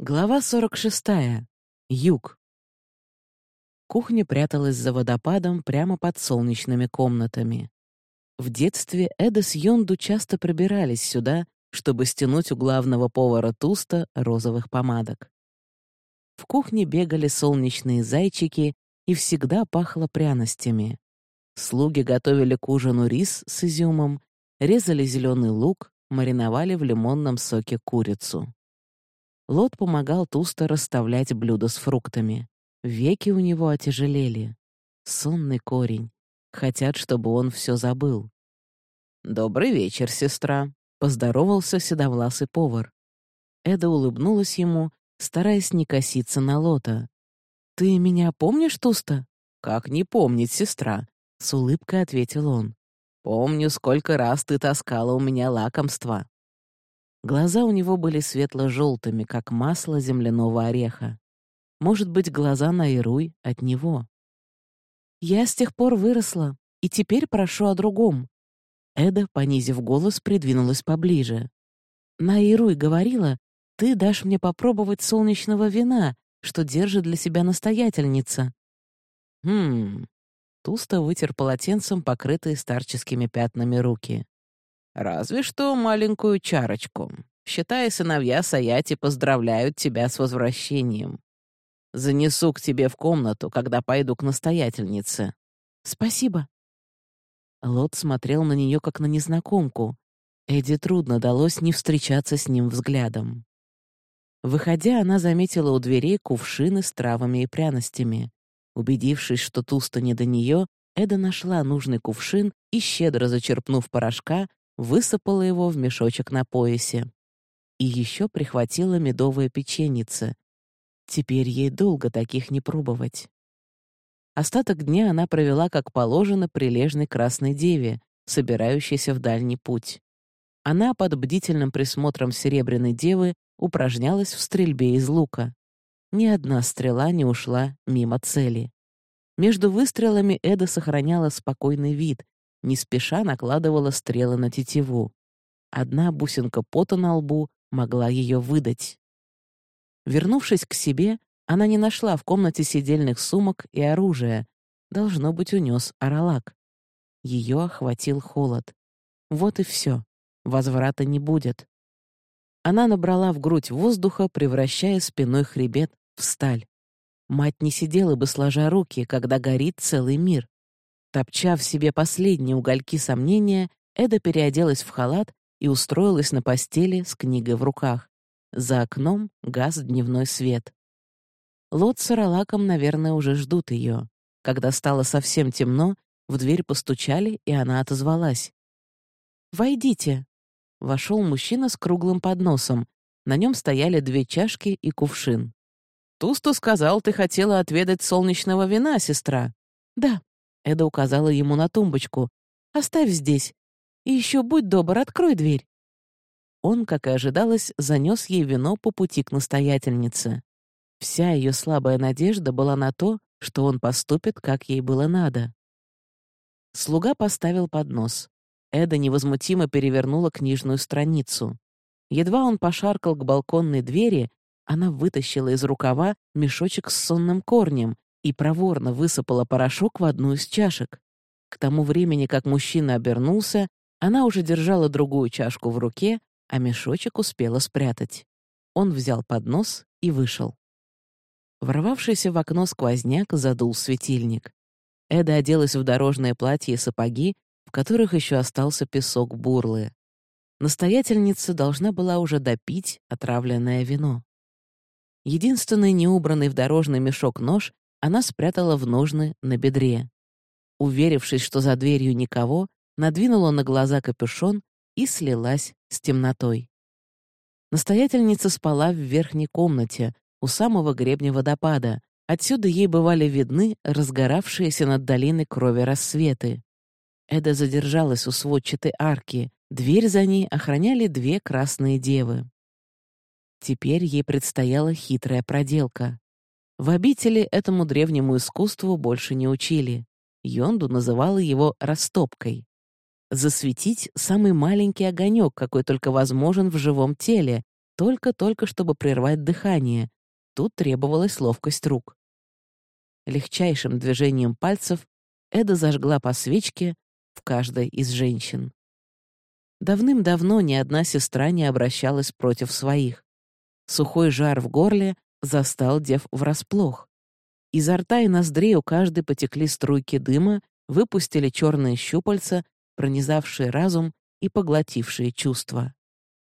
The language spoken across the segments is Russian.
Глава 46. Юг. Кухня пряталась за водопадом прямо под солнечными комнатами. В детстве Эда с Йонду часто пробирались сюда, чтобы стянуть у главного повара Туста розовых помадок. В кухне бегали солнечные зайчики, и всегда пахло пряностями. Слуги готовили к ужину рис с изюмом, резали зеленый лук, мариновали в лимонном соке курицу. Лот помогал Туста расставлять блюда с фруктами. Веки у него отяжелели. Сонный корень. Хотят, чтобы он все забыл. «Добрый вечер, сестра», — поздоровался седовласый повар. Эда улыбнулась ему, стараясь не коситься на Лота. «Ты меня помнишь, Туста?» «Как не помнить, сестра?» — с улыбкой ответил он. «Помню, сколько раз ты таскала у меня лакомства». Глаза у него были светло-желтыми, как масло земляного ореха. Может быть, глаза на Ируй от него. «Я с тех пор выросла, и теперь прошу о другом». Эда, понизив голос, придвинулась поближе. «Наируй говорила, ты дашь мне попробовать солнечного вина, что держит для себя настоятельница». «Хм...» Туста вытер полотенцем покрытые старческими пятнами руки. Разве что маленькую чарочку. Считай, сыновья Саяти поздравляют тебя с возвращением. Занесу к тебе в комнату, когда пойду к настоятельнице. Спасибо. Лот смотрел на нее как на незнакомку. Эдди трудно далось не встречаться с ним взглядом. Выходя, она заметила у дверей кувшины с травами и пряностями. Убедившись, что Туста не до нее, Эда нашла нужный кувшин и, щедро зачерпнув порошка, высыпала его в мешочек на поясе. И еще прихватила медовое печенице. Теперь ей долго таких не пробовать. Остаток дня она провела, как положено, прилежной красной деве, собирающейся в дальний путь. Она под бдительным присмотром серебряной девы упражнялась в стрельбе из лука. Ни одна стрела не ушла мимо цели. Между выстрелами Эда сохраняла спокойный вид, не спеша накладывала стрелы на тетиву. Одна бусинка пота на лбу могла ее выдать. Вернувшись к себе, она не нашла в комнате сидельных сумок и оружия. Должно быть, унес аралак. Ее охватил холод. Вот и все. Возврата не будет. Она набрала в грудь воздуха, превращая спиной хребет в сталь. Мать не сидела бы сложа руки, когда горит целый мир. Топча в себе последние угольки сомнения, Эда переоделась в халат и устроилась на постели с книгой в руках. За окном газ дневной свет. Лот с Аралаком, наверное, уже ждут ее. Когда стало совсем темно, в дверь постучали, и она отозвалась. «Войдите». Вошел мужчина с круглым подносом. На нем стояли две чашки и кувшин. «Тусту сказал, ты хотела отведать солнечного вина, сестра». «Да», Эда указала ему на тумбочку. «Оставь здесь. И еще будь добр, открой дверь». Он, как и ожидалось, занес ей вино по пути к настоятельнице. Вся ее слабая надежда была на то, что он поступит, как ей было надо. Слуга поставил поднос. Эда невозмутимо перевернула книжную страницу. Едва он пошаркал к балконной двери, она вытащила из рукава мешочек с сонным корнем и проворно высыпала порошок в одну из чашек. К тому времени, как мужчина обернулся, она уже держала другую чашку в руке, а мешочек успела спрятать. Он взял поднос и вышел. Ворвавшийся в окно сквозняк задул светильник. Эда оделась в дорожное платье и сапоги, в которых еще остался песок бурлы. Настоятельница должна была уже допить отравленное вино. Единственный неубранный в дорожный мешок нож она спрятала в ножны на бедре. Уверившись, что за дверью никого, надвинула на глаза капюшон и слилась с темнотой. Настоятельница спала в верхней комнате, у самого гребня водопада. Отсюда ей бывали видны разгоравшиеся над долиной крови рассветы. Эда задержалась у сводчатой арки. Дверь за ней охраняли две красные девы. Теперь ей предстояла хитрая проделка. В обители этому древнему искусству больше не учили. Йонду называла его «растопкой». Засветить самый маленький огонек, какой только возможен в живом теле, Только-только, чтобы прервать дыхание. Тут требовалась ловкость рук. Легчайшим движением пальцев Эда зажгла по свечке в каждой из женщин. Давным-давно ни одна сестра не обращалась против своих. Сухой жар в горле застал дев врасплох. Изо рта и ноздрей у каждой потекли струйки дыма, выпустили черные щупальца, пронизавшие разум и поглотившие чувства.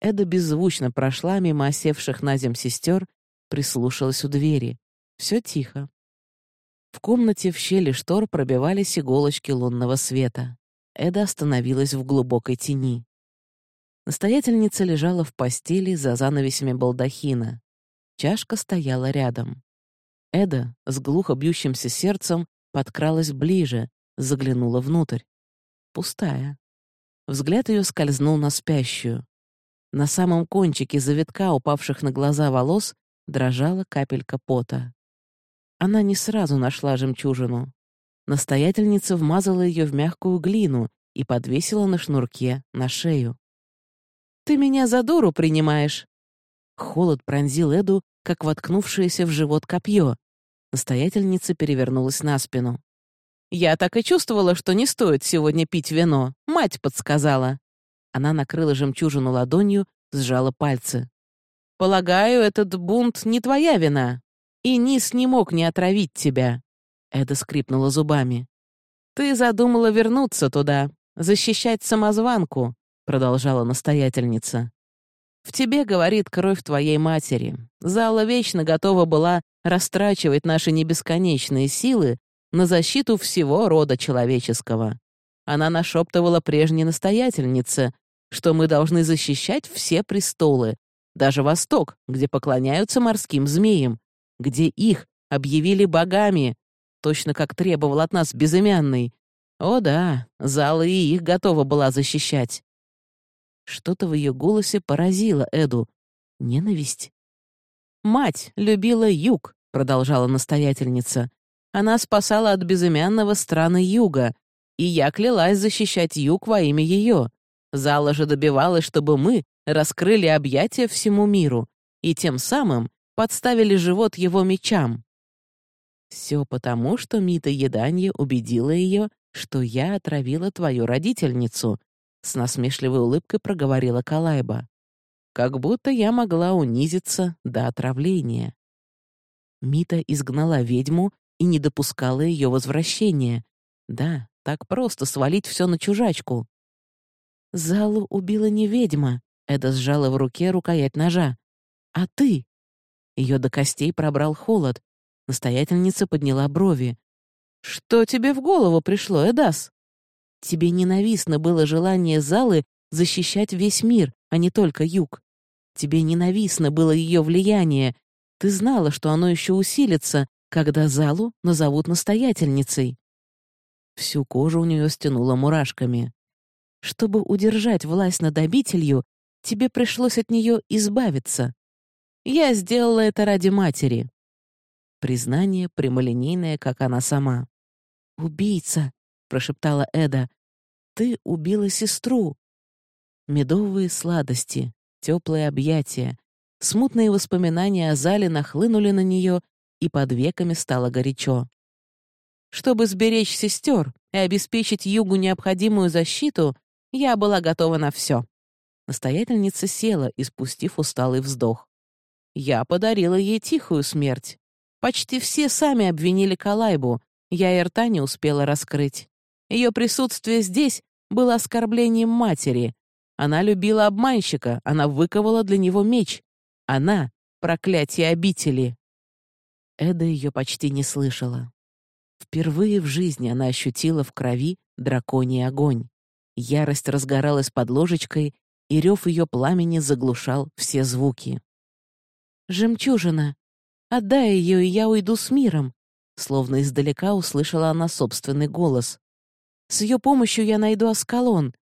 Эда беззвучно прошла мимо осевших на зем сестер, прислушалась у двери. Все тихо. В комнате в щели штор пробивались иголочки лунного света. Эда остановилась в глубокой тени. Настоятельница лежала в постели за занавесями балдахина. Чашка стояла рядом. Эда с глухо бьющимся сердцем подкралась ближе, заглянула внутрь. Пустая. Взгляд ее скользнул на спящую. На самом кончике завитка, упавших на глаза волос, дрожала капелька пота. Она не сразу нашла жемчужину. Настоятельница вмазала ее в мягкую глину и подвесила на шнурке на шею. «Ты меня за дуру принимаешь!» Холод пронзил Эду, как воткнувшееся в живот копье. Настоятельница перевернулась на спину. «Я так и чувствовала, что не стоит сегодня пить вино. Мать подсказала». Она накрыла жемчужину ладонью, сжала пальцы. «Полагаю, этот бунт не твоя вина, и Низ не мог не отравить тебя». Эда скрипнула зубами. «Ты задумала вернуться туда, защищать самозванку», продолжала настоятельница. «В тебе, говорит, кровь твоей матери. Зала вечно готова была растрачивать наши небесконечные силы на защиту всего рода человеческого. Она нашептывала прежней настоятельнице, что мы должны защищать все престолы, даже Восток, где поклоняются морским змеям, где их объявили богами, точно как требовал от нас безымянный. О да, зала и их готова была защищать. Что-то в ее голосе поразило Эду. Ненависть. «Мать любила юг», — продолжала настоятельница. «Она спасала от безымянного страны юга, и я клялась защищать юг во имя ее. Зала же добивалась, чтобы мы раскрыли объятия всему миру и тем самым подставили живот его мечам. Все потому, что Мита Еданье убедила ее, что я отравила твою родительницу, с насмешливой улыбкой проговорила Калайба. Как будто я могла унизиться до отравления. Мита изгнала ведьму и не допускала ее возвращения. Да, так просто свалить все на чужачку. Залу убила не ведьма. Эда сжала в руке рукоять ножа. А ты? Ее до костей пробрал холод. Настоятельница подняла брови. «Что тебе в голову пришло, Эдас?» Тебе ненавистно было желание Залы защищать весь мир, а не только юг. Тебе ненавистно было ее влияние. Ты знала, что оно еще усилится, когда Залу назовут настоятельницей. Всю кожу у нее стянуло мурашками. Чтобы удержать власть над обителью, тебе пришлось от нее избавиться. Я сделала это ради матери. Признание прямолинейное, как она сама. «Убийца!» — прошептала Эда. «Ты убила сестру!» Медовые сладости, теплые объятия, смутные воспоминания о зале нахлынули на нее, и под веками стало горячо. Чтобы сберечь сестер и обеспечить Югу необходимую защиту, я была готова на все. Настоятельница села, испустив усталый вздох. Я подарила ей тихую смерть. Почти все сами обвинили Калайбу, я и рта не успела раскрыть. Ее присутствие здесь было оскорблением матери. Она любила обманщика, она выковала для него меч. Она — проклятие обители. Эда ее почти не слышала. Впервые в жизни она ощутила в крови драконий огонь. Ярость разгоралась под ложечкой, и рев ее пламени заглушал все звуки. «Жемчужина! Отдай ее, и я уйду с миром!» Словно издалека услышала она собственный голос. С ее помощью я найду Аскалон.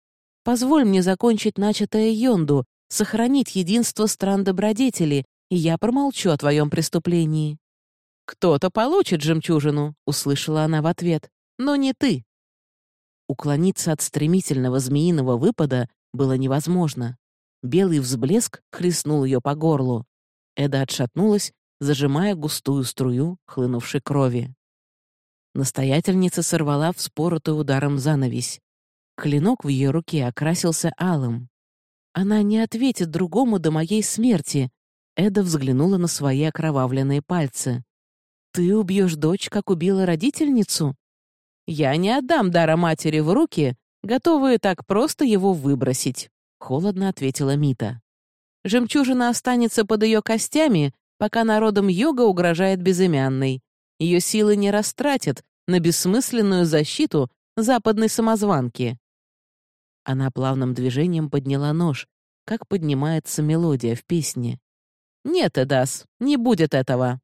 Позволь мне закончить начатое Йонду, сохранить единство стран добродетели, и я промолчу о твоем преступлении». «Кто-то получит жемчужину», — услышала она в ответ, — «но не ты». Уклониться от стремительного змеиного выпада было невозможно. Белый взблеск хлестнул ее по горлу. Эда отшатнулась, зажимая густую струю хлынувшей крови. Настоятельница сорвала вспоротую ударом занавесь. Клинок в ее руке окрасился алым. «Она не ответит другому до моей смерти», Эда взглянула на свои окровавленные пальцы. «Ты убьешь дочь, как убила родительницу?» «Я не отдам дара матери в руки, готовые так просто его выбросить», — холодно ответила Мита. «Жемчужина останется под ее костями, пока народом йога угрожает безымянной. Ее силы не растратят на бессмысленную защиту западной самозванки». Она плавным движением подняла нож, как поднимается мелодия в песне. «Нет, Эдас, не будет этого».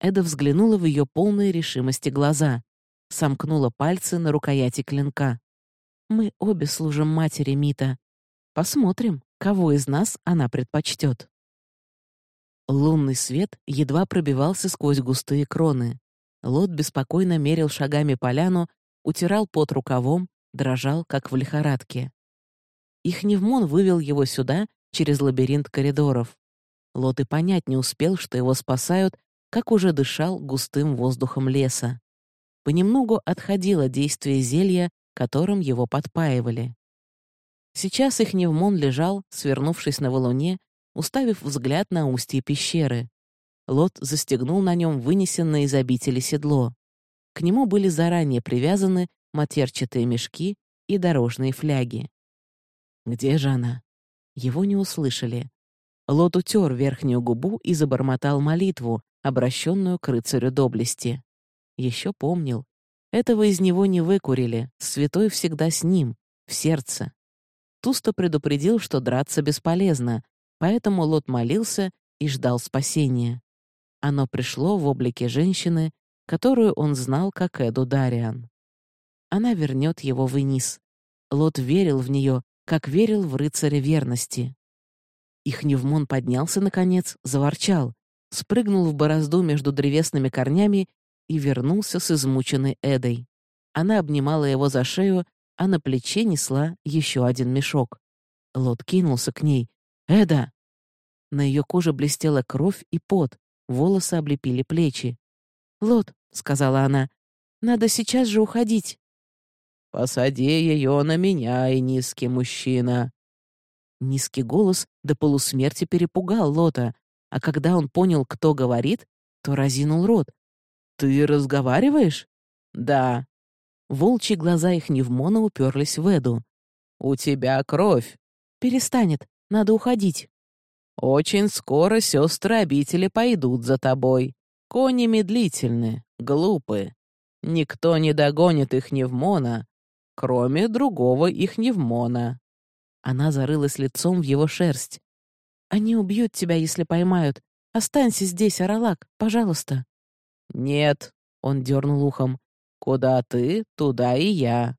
Эда взглянула в ее полные решимости глаза, сомкнула пальцы на рукояти клинка. «Мы обе служим матери Мита. Посмотрим, кого из нас она предпочтет». Лунный свет едва пробивался сквозь густые кроны. Лот беспокойно мерил шагами поляну, утирал пот рукавом, дрожал, как в лихорадке. Их Невмон вывел его сюда, через лабиринт коридоров. Лот и понять не успел, что его спасают, как уже дышал густым воздухом леса. Понемногу отходило действие зелья, которым его подпаивали. Сейчас их Невмон лежал, свернувшись на валуне, уставив взгляд на устье пещеры. Лот застегнул на нем вынесенное из обители седло. К нему были заранее привязаны матерчатые мешки и дорожные фляги. Где же она? Его не услышали. Лот утер верхнюю губу и забормотал молитву, обращенную к рыцарю доблести. Еще помнил. Этого из него не выкурили, святой всегда с ним, в сердце. Тусто предупредил, что драться бесполезно, поэтому Лот молился и ждал спасения. Оно пришло в облике женщины, которую он знал как Эду Дариан. Она вернет его вниз. Лот верил в нее, как верил в рыцаря верности. Их Невмон поднялся, наконец, заворчал, спрыгнул в борозду между древесными корнями и вернулся с измученной Эдой. Она обнимала его за шею, а на плече несла еще один мешок. Лот кинулся к ней. «Эда!» На ее коже блестела кровь и пот, волосы облепили плечи. «Лот», — сказала она, — «надо сейчас же уходить». «Посади ее на меня, и низкий мужчина», Низкий голос до полусмерти перепугал Лота, а когда он понял, кто говорит, то разинул рот. «Ты разговариваешь?» «Да». Волчьи глаза их невмона уперлись в Эду. «У тебя кровь». «Перестанет, надо уходить». «Очень скоро сестры обители пойдут за тобой. Кони медлительны, глупы. Никто не догонит их невмона, кроме другого их невмона. Она зарылась лицом в его шерсть. «Они убьют тебя, если поймают. Останься здесь, Аралак, пожалуйста». «Нет», — он дернул ухом. «Куда ты, туда и я».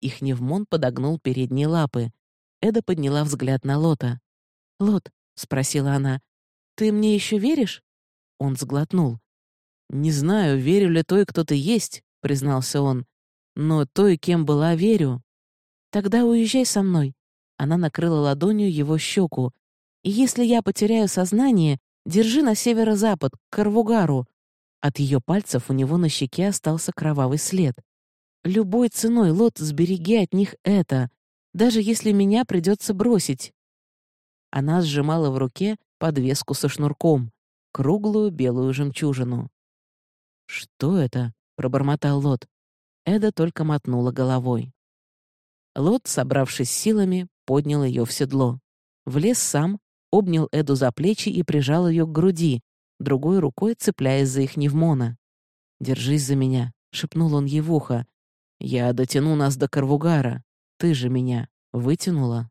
Их Невмон подогнул передние лапы. Эда подняла взгляд на Лота. «Лот», — спросила она, — «ты мне еще веришь?» Он сглотнул. «Не знаю, верю ли той, кто ты есть», — признался он. «Но той, кем была, верю». «Тогда уезжай со мной. Она накрыла ладонью его щеку. «И если я потеряю сознание, держи на северо-запад, к Карвугару». От ее пальцев у него на щеке остался кровавый след. «Любой ценой, Лот, сбереги от них это, даже если меня придется бросить». Она сжимала в руке подвеску со шнурком, круглую белую жемчужину. «Что это?» — пробормотал Лот. Эда только мотнула головой. Лот, собравшись силами, поднял ее в седло. Влез сам, обнял Эду за плечи и прижал ее к груди, другой рукой цепляясь за их невмона. «Держись за меня», — шепнул он ей в ухо. «Я дотяну нас до Карвугара. Ты же меня вытянула».